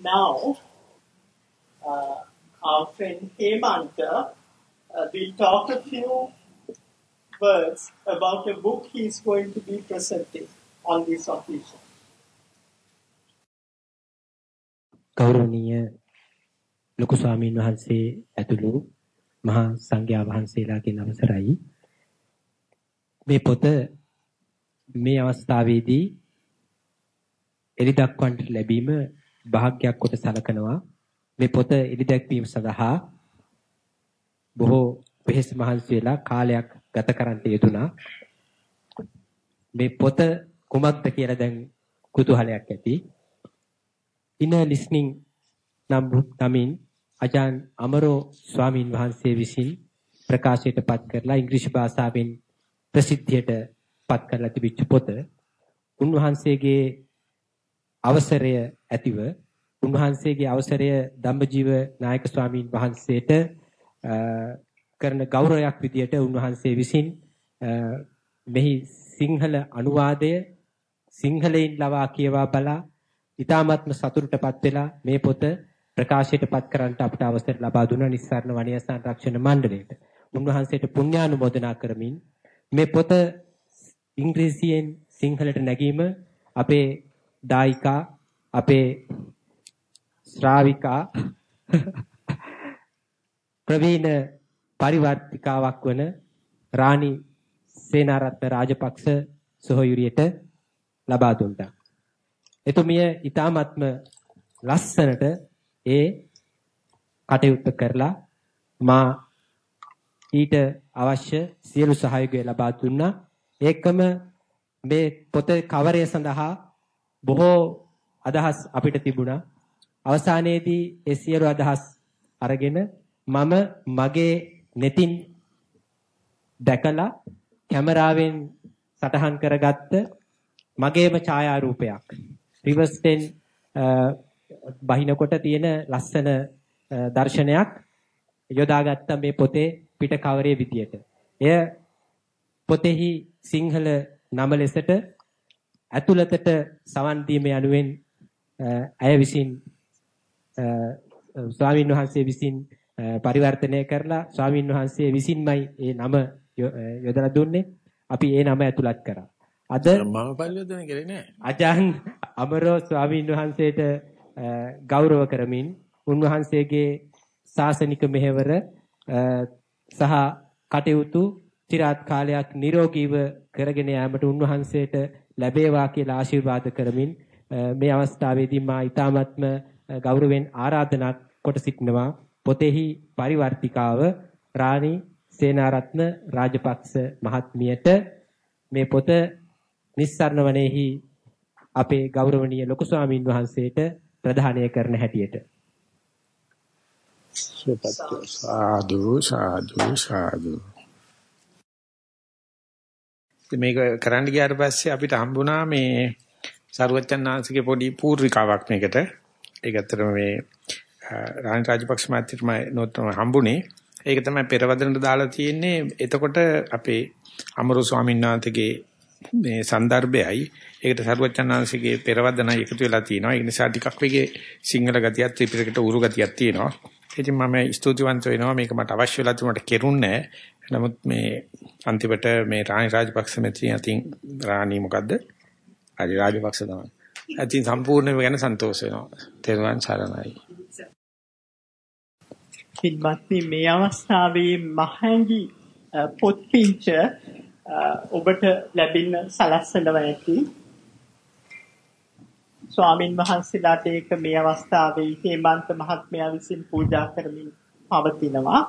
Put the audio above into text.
now, uh, our friend Hemanta uh, will talk a few words about a book he is going to be presenting on this occasion. ගෞරවනීය ලොකු ස්වාමීන් වහන්සේ ඇතුළු මහා සංඝයා වහන්සේලාගෙන් අවසරයි මේ පොත මේ අවස්ථාවේදී එලි දක්වන්නට ලැබීම භාග්යක් කොට සලකනවා. මේ පොත එලි දැක්වීම සඳහා බොහෝ වෙහෙස මහන්සි වෙලා කාලයක් ගත කරන්නට යෙදුනා මේ පොත කුමක්ද කියලා දැන් කුතුහලයක් ඇති. in a listening නම් නමින් අජාන් අමරෝ ස්වාමින් වහන්සේ විසින් ප්‍රකාශයට පත් කරලා ඉංග්‍රීසි භාෂාවෙන් ප්‍රසිද්ධියට පත් කරලා තිබිච්ච පොත. උන්වහන්සේගේ අවසරය ඇතිව උන්වහන්සේගේ අවසරය ධම්මජීව නායක ස්වාමීන් වහන්සේට කරන ගෞරවයක් විදියට උන්වහන්සේ විසින් මෙහි සිංහල අනුවාදය සිංහලෙන් ලවා කියවා බලා ඊ타මත්ම සතුටටපත් වෙලා මේ පොත ප්‍රකාශයටපත් කරන්නට අපට අවසර ලබා දුන නිස්සාරණ වනය සංරක්ෂණ මණ්ඩලයට. උන්වහන්සේට පුණ්‍යානුමෝදනා කරමින් මේ පොත ඉංග්‍රීසියෙන් සිංහලට නැගීම අපේ දායිකා අපේ ශ්‍රාවිකා ප්‍රවීණ පරිවර්තිකාවක් වන රාණි සේනාරත්න රාජපක්ෂ සොහොයුරියට ලබා දුන්නා. එතුමිය ඊ타මත්ම ලස්සනට ඒ කටයුත්ත කරලා මා ඊට අවශ්‍ය සියලු සහයෝගය ලබා දුන්නා. ඒකම මේ පොතේ කවරය සඳහා බොහෝ අදහස් අපිට තිබුණා. අවසානයේදී ඒ සියලු අදහස් අරගෙන මම මගේ netin දැකලා කැමරාවෙන් සටහන් කරගත්ත මගේම ඡායාරූපයක් රිවර්ස්ටෙන් බහිනකොට තියෙන ලස්සන දර්ශනයක් යොදාගත්ත මේ පොතේ පිට කවරේ විදියට. එය පොතෙහි සිංහල නම ලෙසට ඇතුළතට සවන් දීම යනුවෙන් ඇය විසින් ස්වාමින් වහන්සේ විසින් පරිවර්තනය කරලා ස්වාමින් වහන්සේ විසින්මයි ඒ නම යොදලා දුන්නේ. අපි ඒ නම ඇතුළත් කරා. අද මම පරිවර්තනය කරේ නෑ. අජාන් අමරෝ ස්වාමින් වහන්සේට ගෞරව කරමින් උන්වහන්සේගේ ශාසනික මෙහෙවර සහ කටයුතු চিරාත් කාලයක් නිරෝගීව කරගෙන යාමට උන්වහන්සේට ලැබේවා කියලා ආශිර්වාද කරමින් මේ අවස්ථාවේදී මා ඊ타මත්ම ගෞරවයෙන් ආරාධනා කොට සිටිනවා. පොතෙහි පරිවර්තිකාව රාණි සේනාරත්න රාජපක්ෂ මහත්මියට. මේ පොත නිස්සරණ වනයේහි අපේ ගෞරවනීය ලොකු ස්වාමින් වහන්සේට ප්‍රදානය කරන හැටියට. සාදු සාදු සාදු. මේක කරන්න ගියාට පස්සේ අපිට හම්බුණා මේ සරුවචනාංශිකේ පොඩි පූර්විකාවක් මේකට. ඒක ඇත්තටම මේ රාණි රාජපක්ෂ මහත්තයටම නෝත්තම හම්බුනේ. ඒක තමයි පෙරවදනට දාලා තියෙන්නේ. එතකොට අපේ අමරු ස්වාමීන් වහන්සේගේ මේ સંદર્ભයයි ඒකට සරුවචනාංශිකේ පෙරවදනයි එකතු වෙලා තිනවා. ඒ නිසා ටිකක් වෙගේ සිංහල ගතියක් ත්‍රිපිටකට උරු ගතියක් තියෙනවා. ඉතින් මම ස්තුතිවන්ත වෙනවා මේක මට අවශ්‍ය වෙලා තිබුණාට කෙරුන්නේ නමුත් මේ අන්තිමට මේ රාණි රාජපක්ෂ මෙතන අතින් රාණි මොකද්ද? හරි රාජපක්ෂ තමයි. අතින් සම්පූර්ණයෙන්ම ගැන සන්තෝෂ වෙනවා. තෙරුවන් සරණයි. පින්වත්නි මේ අවස්ථාවේ මහඟි පොත්පින්ච ඔබට ලැබෙන සලස්සනවා ඇති. ස්වාමින් වහන්සේලාට ඒක මේ අවස්ථාවේ හේමන්ත මහත්මයා විසින් පූජා කරමින් පවතිනවා.